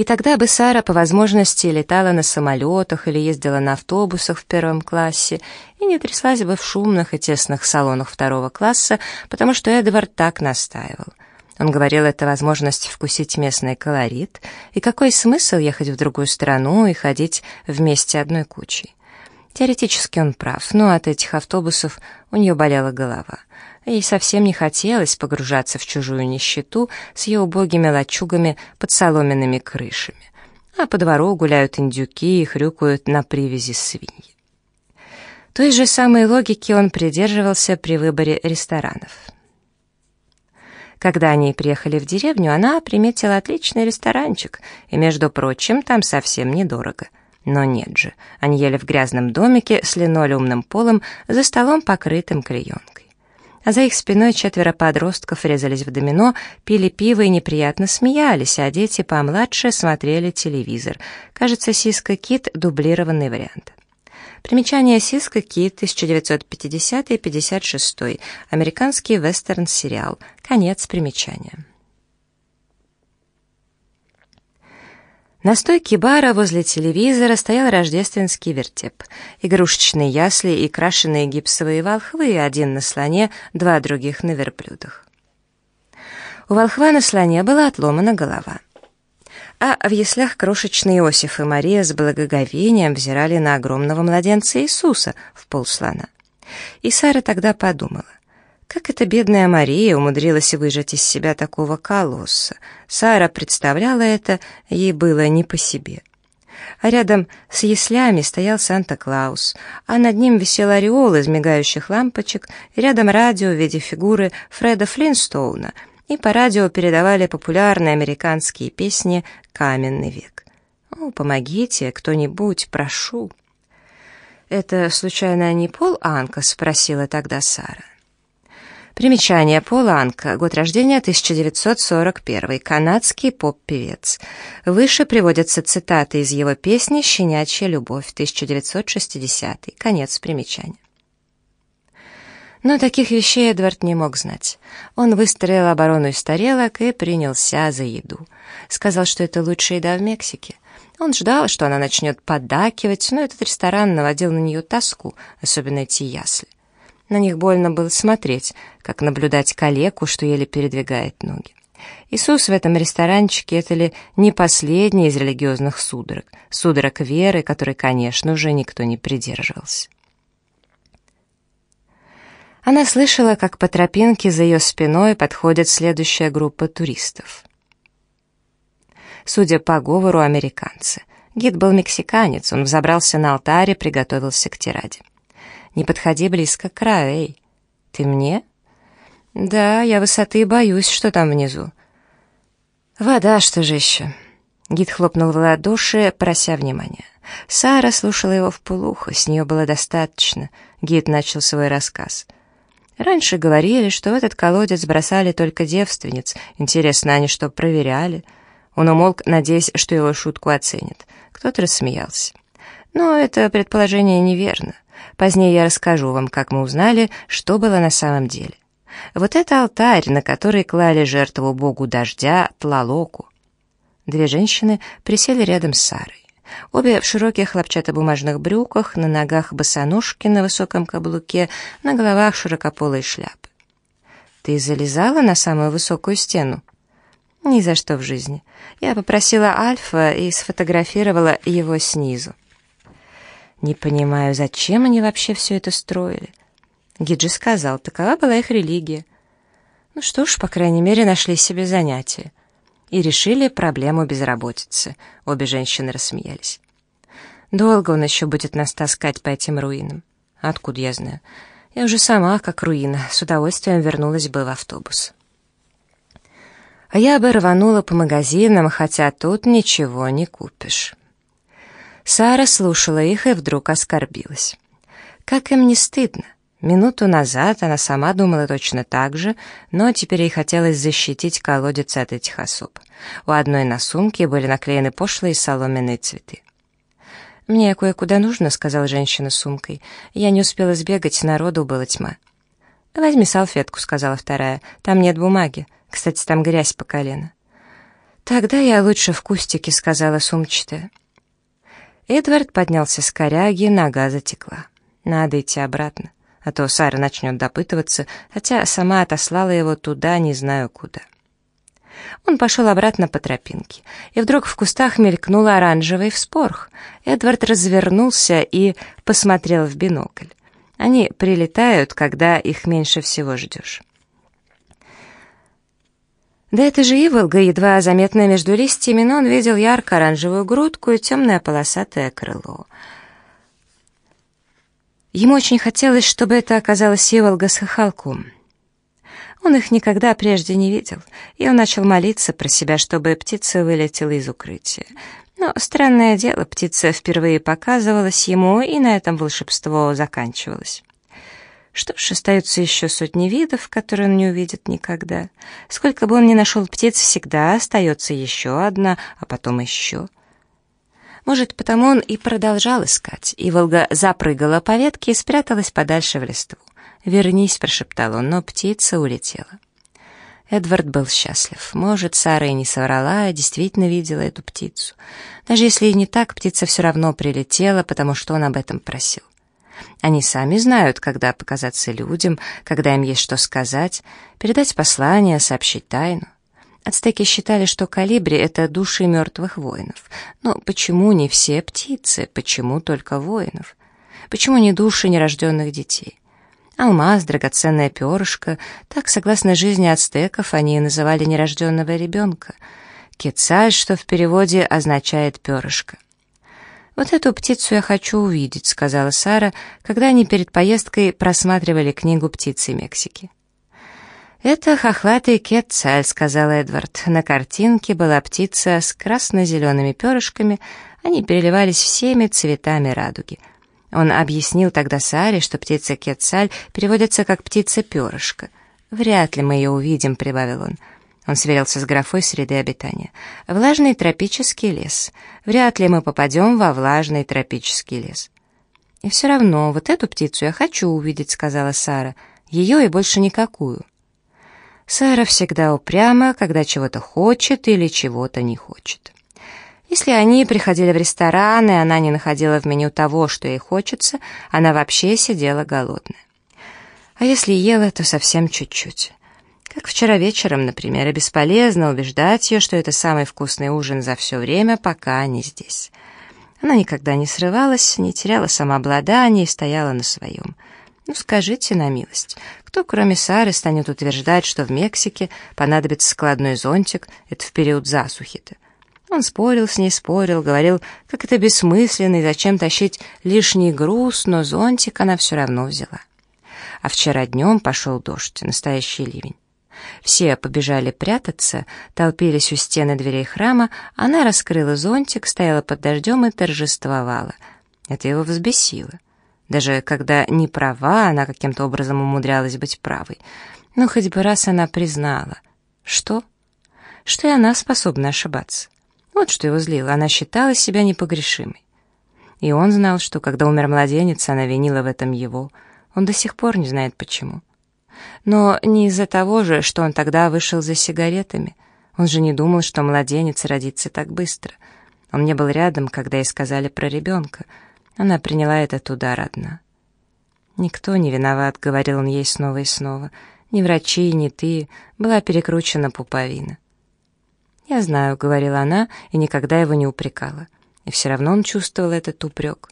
И тогда бы Сара по возможности летала на самолетах или ездила на автобусах в первом классе и не тряслась бы в шумных и тесных салонах второго класса, потому что Эдвард так настаивал. Он говорил, это возможность вкусить местный колорит, и какой смысл ехать в другую страну и ходить вместе одной кучей. Теоретически он прав, но от этих автобусов у нее болела голова. Ей совсем не хотелось погружаться в чужую нищету с ее убогими лачугами под соломенными крышами. А по двору гуляют индюки и хрюкают на привязи свиньи. Той же самой логики он придерживался при выборе ресторанов. Когда они приехали в деревню, она приметила отличный ресторанчик, и, между прочим, там совсем недорого. Но нет же, они ели в грязном домике с линолеумным полом за столом, покрытым клеенкой. А за их спиной четверо подростков резались в домино, пили пиво и неприятно смеялись, а дети помладше смотрели телевизор. Кажется, «Сиска Кит» — дублированный вариант. Примечание «Сиска Кит» 1950-56, американский вестерн-сериал. Конец примечания. На стойке бара возле телевизора стоял рождественский вертеп. Игрушечные ясли и крашеные гипсовые волхвы, один на слоне, два других на верблюдах. У волхва на слоне была отломана голова а в яслях крошечный Иосиф и Мария с благоговением взирали на огромного младенца Иисуса в полслона. И Сара тогда подумала, как эта бедная Мария умудрилась выжать из себя такого колосса. Сара представляла это, ей было не по себе. А рядом с яслями стоял Санта-Клаус, а над ним висел ореол из мигающих лампочек, и рядом радио в виде фигуры Фреда Флинстоуна — и по радио передавали популярные американские песни «Каменный век». «О, помогите, кто-нибудь, прошу». «Это, случайно, не Пол Анка?» — спросила тогда Сара. Примечание Пол Анка, год рождения 1941, канадский поп-певец. Выше приводятся цитаты из его песни «Щенячья любовь» 1960, конец примечания. Но таких вещей Эдвард не мог знать. Он выстроил оборону из тарелок и принялся за еду. Сказал, что это лучшая еда в Мексике. Он ждал, что она начнет поддакивать, но этот ресторан наводил на нее тоску, особенно эти ясли. На них больно было смотреть, как наблюдать калеку, что еле передвигает ноги. Иисус в этом ресторанчике — это ли не последний из религиозных судорог, судорог веры, которой, конечно, уже никто не придерживался. Она слышала, как по тропинке за ее спиной подходит следующая группа туристов. Судя по говору, американцы. Гид был мексиканец, он взобрался на алтарь и приготовился к тираде. «Не подходи близко к краю, эй!» «Ты мне?» «Да, я высоты боюсь, что там внизу». «Вода, что же еще?» Гид хлопнул в ладоши, прося внимания. Сара слушала его в полухо, с нее было достаточно. Гид начал свой рассказ — Раньше говорили, что в этот колодец бросали только девственниц. Интересно, они что, проверяли? Он умолк, надеясь, что его шутку оценят. Кто-то рассмеялся. Но это предположение неверно. Позднее я расскажу вам, как мы узнали, что было на самом деле. Вот это алтарь, на который клали жертву богу дождя Тлалоку. Две женщины присели рядом с Сарой. Обе в широких хлопчатобумажных брюках, на ногах босоножки на высоком каблуке, на головах широкополые шляпы. «Ты залезала на самую высокую стену?» «Ни за что в жизни. Я попросила Альфа и сфотографировала его снизу». «Не понимаю, зачем они вообще все это строили?» Гиджи сказал, такова была их религия. Ну что ж, по крайней мере, нашли себе занятие и решили проблему безработицы. Обе женщины рассмеялись. Долго он еще будет нас таскать по этим руинам. Откуда я знаю? Я уже сама, как руина, с удовольствием вернулась бы в автобус. А я бы рванула по магазинам, хотя тут ничего не купишь. Сара слушала их и вдруг оскорбилась. Как им не стыдно? Минуту назад она сама думала точно так же, но теперь ей хотелось защитить колодец от этих особ. У одной на сумке были наклеены пошлые соломенные цветы. «Мне кое-куда нужно», — сказала женщина сумкой. «Я не успела сбегать, народу была тьма». «Возьми салфетку», — сказала вторая. «Там нет бумаги. Кстати, там грязь по колено». «Тогда я лучше в кустике», — сказала сумчатая. Эдвард поднялся с коряги, нога затекла. Надо идти обратно, а то Сара начнет допытываться, хотя сама отослала его туда, не знаю куда. Он пошел обратно по тропинке, и вдруг в кустах мелькнул оранжевый вспорх. Эдвард развернулся и посмотрел в бинокль. Они прилетают, когда их меньше всего ждешь. Да это же Иволга, едва заметная между листьями, но он видел ярко-оранжевую грудку и темное полосатое крыло. Ему очень хотелось, чтобы это оказалась Иволга с хохолком. Он их никогда прежде не видел, и он начал молиться про себя, чтобы птица вылетела из укрытия. Но, странное дело, птица впервые показывалась ему, и на этом волшебство заканчивалось. Что ж, остаются еще сотни видов, которые он не увидит никогда. Сколько бы он ни нашел птиц, всегда остается еще одна, а потом еще. Может, потому он и продолжал искать, и Волга запрыгала по ветке и спряталась подальше в листву. «Вернись», — прошептал он, но птица улетела. Эдвард был счастлив. Может, Сара и не соврала, а действительно видела эту птицу. Даже если и не так, птица все равно прилетела, потому что он об этом просил. Они сами знают, когда показаться людям, когда им есть что сказать, передать послание, сообщить тайну. Ацтеки считали, что калибри — это души мертвых воинов. Но почему не все птицы? Почему только воинов? Почему не души нерожденных детей? Алмаз, драгоценное перышко — так, согласно жизни ацтеков, они называли нерожденного ребенка. Кецаль, что в переводе означает перышко. «Вот эту птицу я хочу увидеть», — сказала Сара, когда они перед поездкой просматривали книгу «Птицы Мексики». «Это хохлатый кетцаль», — сказал Эдвард. На картинке была птица с красно-зелеными перышками, они переливались всеми цветами радуги — он объяснил тогда Саре, что птица Кетцаль переводится как «птица-перышко». «Вряд ли мы ее увидим», — прибавил он. Он сверился с графой среды обитания. «Влажный тропический лес. Вряд ли мы попадем во влажный тропический лес». «И все равно, вот эту птицу я хочу увидеть», — сказала Сара. «Ее и больше никакую». Сара всегда упряма, когда чего-то хочет или чего-то не хочет. Если они приходили в ресторан, и она не находила в меню того, что ей хочется, она вообще сидела голодная. А если ела, то совсем чуть-чуть. Как вчера вечером, например, и бесполезно убеждать ее, что это самый вкусный ужин за все время, пока они здесь. Она никогда не срывалась, не теряла самообладание и стояла на своем. Ну, скажите на милость, кто, кроме Сары, станет утверждать, что в Мексике понадобится складной зонтик, это в период засухи-то? Он спорил с ней, спорил, говорил, как это бессмысленно и зачем тащить лишний груз, но зонтик она все равно взяла. А вчера днем пошел дождь, настоящий ливень. Все побежали прятаться, толпились у стены дверей храма, она раскрыла зонтик, стояла под дождем и торжествовала. Это его взбесило. Даже когда не права, она каким-то образом умудрялась быть правой. Но хоть бы раз она признала. Что? Что и она способна ошибаться. Вот что его злило, она считала себя непогрешимой. И он знал, что когда умер младенец, она винила в этом его. Он до сих пор не знает почему. Но не из-за того же, что он тогда вышел за сигаретами. Он же не думал, что младенец родится так быстро. Он не был рядом, когда ей сказали про ребенка. Она приняла этот удар одна. «Никто не виноват», — говорил он ей снова и снова. «Ни врачи, ни ты. Была перекручена пуповина». «Я знаю», — говорила она, и никогда его не упрекала. И все равно он чувствовал этот упрек.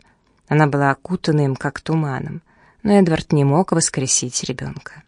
Она была окутана им, как туманом. Но Эдвард не мог воскресить ребенка.